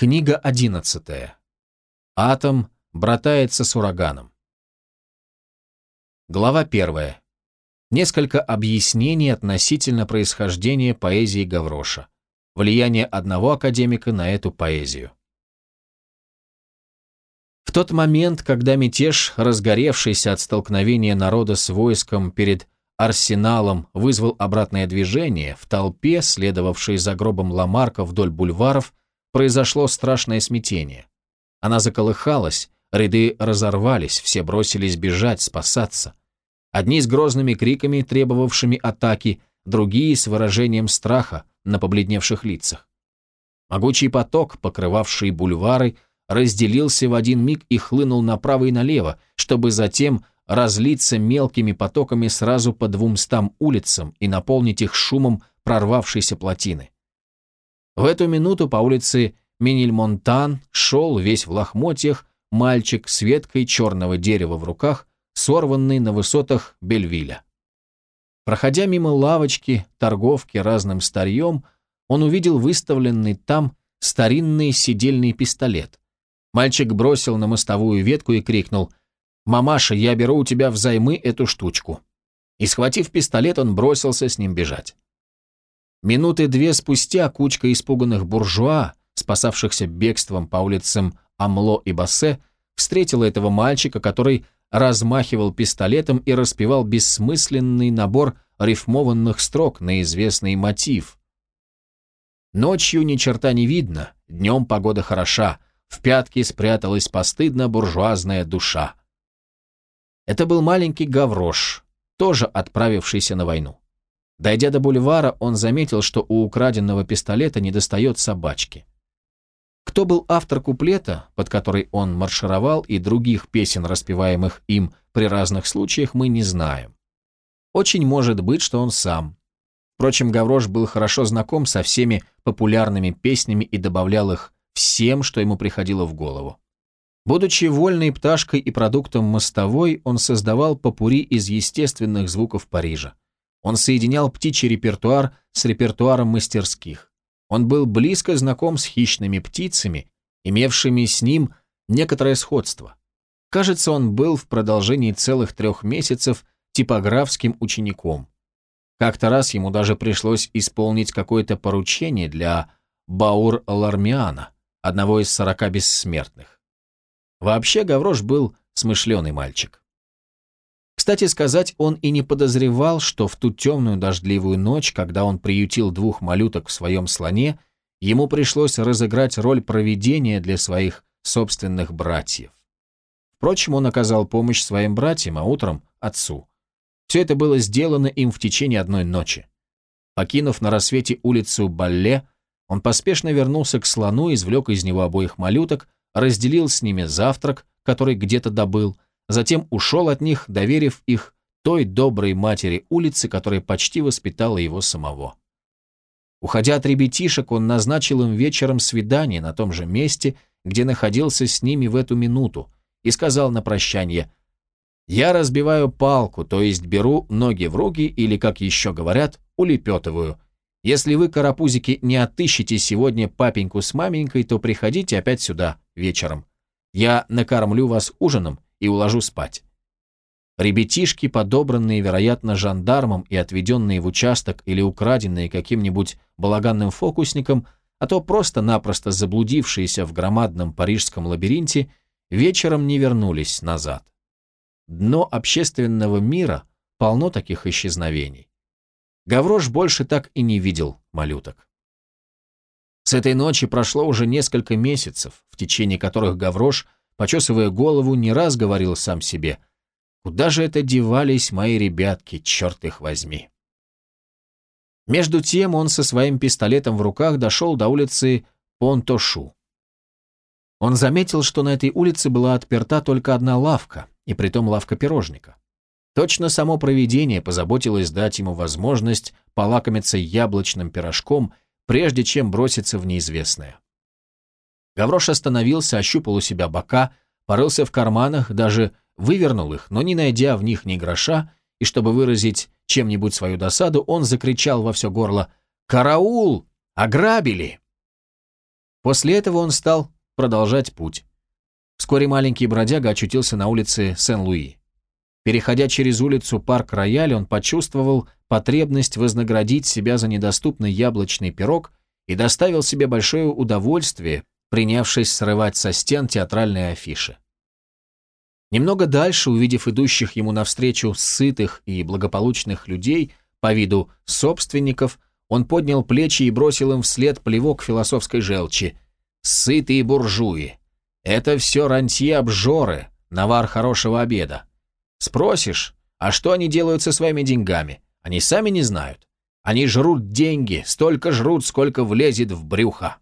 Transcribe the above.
Книга одиннадцатая. Атом братается с ураганом. Глава первая. Несколько объяснений относительно происхождения поэзии Гавроша. Влияние одного академика на эту поэзию. В тот момент, когда мятеж, разгоревшийся от столкновения народа с войском перед арсеналом, вызвал обратное движение, в толпе, следовавшей за гробом Ламарка вдоль бульваров, произошло страшное смятение. Она заколыхалась, ряды разорвались, все бросились бежать, спасаться. Одни с грозными криками, требовавшими атаки, другие с выражением страха на побледневших лицах. Могучий поток, покрывавший бульвары, разделился в один миг и хлынул направо и налево, чтобы затем разлиться мелкими потоками сразу по двумстам улицам и наполнить их шумом прорвавшейся плотины. В эту минуту по улице Минильмонтан шел весь в лохмотьях мальчик с веткой черного дерева в руках, сорванный на высотах Бельвиля. Проходя мимо лавочки, торговки разным старьем, он увидел выставленный там старинный сидельный пистолет. Мальчик бросил на мостовую ветку и крикнул «Мамаша, я беру у тебя взаймы эту штучку». И, схватив пистолет, он бросился с ним бежать. Минуты две спустя кучка испуганных буржуа, спасавшихся бегством по улицам Амло и Бассе, встретила этого мальчика, который размахивал пистолетом и распевал бессмысленный набор рифмованных строк на известный мотив. Ночью ни черта не видно, днем погода хороша, в пятки спряталась постыдно буржуазная душа. Это был маленький Гаврош, тоже отправившийся на войну. Дойдя до бульвара, он заметил, что у украденного пистолета недостает собачки. Кто был автор куплета, под который он маршировал, и других песен, распеваемых им при разных случаях, мы не знаем. Очень может быть, что он сам. Впрочем, Гаврош был хорошо знаком со всеми популярными песнями и добавлял их всем, что ему приходило в голову. Будучи вольной пташкой и продуктом мостовой, он создавал попури из естественных звуков Парижа. Он соединял птичий репертуар с репертуаром мастерских. Он был близко знаком с хищными птицами, имевшими с ним некоторое сходство. Кажется, он был в продолжении целых трех месяцев типографским учеником. Как-то раз ему даже пришлось исполнить какое-то поручение для Баур Лармиана, одного из сорока бессмертных. Вообще Гаврош был смышленый мальчик. Кстати сказать, он и не подозревал, что в ту темную дождливую ночь, когда он приютил двух малюток в своем слоне, ему пришлось разыграть роль провидения для своих собственных братьев. Впрочем, он оказал помощь своим братьям, а утром – отцу. Все это было сделано им в течение одной ночи. Покинув на рассвете улицу Балле, он поспешно вернулся к слону, извлек из него обоих малюток, разделил с ними завтрак, который где-то добыл – затем ушел от них, доверив их той доброй матери улицы, которая почти воспитала его самого. Уходя от ребятишек, он назначил им вечером свидание на том же месте, где находился с ними в эту минуту, и сказал на прощание «Я разбиваю палку, то есть беру ноги в руки или, как еще говорят, улепетываю. Если вы, карапузики, не отыщете сегодня папеньку с маменькой, то приходите опять сюда вечером. Я накормлю вас ужином и уложу спать. Ребятишки, подобранные, вероятно, жандармом и отведенные в участок или украденные каким-нибудь балаганным фокусником, а то просто-напросто заблудившиеся в громадном парижском лабиринте, вечером не вернулись назад. Дно общественного мира полно таких исчезновений. Гаврош больше так и не видел малюток. С этой ночи прошло уже несколько месяцев, в течение которых Гаврош – почесывая голову, не раз говорил сам себе, «Куда же это девались мои ребятки, черт их возьми?» Между тем он со своим пистолетом в руках дошел до улицы Понтошу. Он заметил, что на этой улице была отперта только одна лавка, и притом лавка пирожника. Точно само провидение позаботилось дать ему возможность полакомиться яблочным пирожком, прежде чем броситься в неизвестное. Гаврош остановился, ощупал у себя бока, порылся в карманах, даже вывернул их, но не найдя в них ни гроша, и чтобы выразить чем-нибудь свою досаду, он закричал во все горло «Караул! Ограбили!» После этого он стал продолжать путь. Вскоре маленький бродяга очутился на улице Сен-Луи. Переходя через улицу Парк-Рояль, он почувствовал потребность вознаградить себя за недоступный яблочный пирог и доставил себе большое удовольствие, принявшись срывать со стен театральные афиши. Немного дальше, увидев идущих ему навстречу сытых и благополучных людей, по виду собственников, он поднял плечи и бросил им вслед плевок философской желчи. «Сытые буржуи! Это все рантье-обжоры, навар хорошего обеда. Спросишь, а что они делают со своими деньгами? Они сами не знают. Они жрут деньги, столько жрут, сколько влезет в брюхо».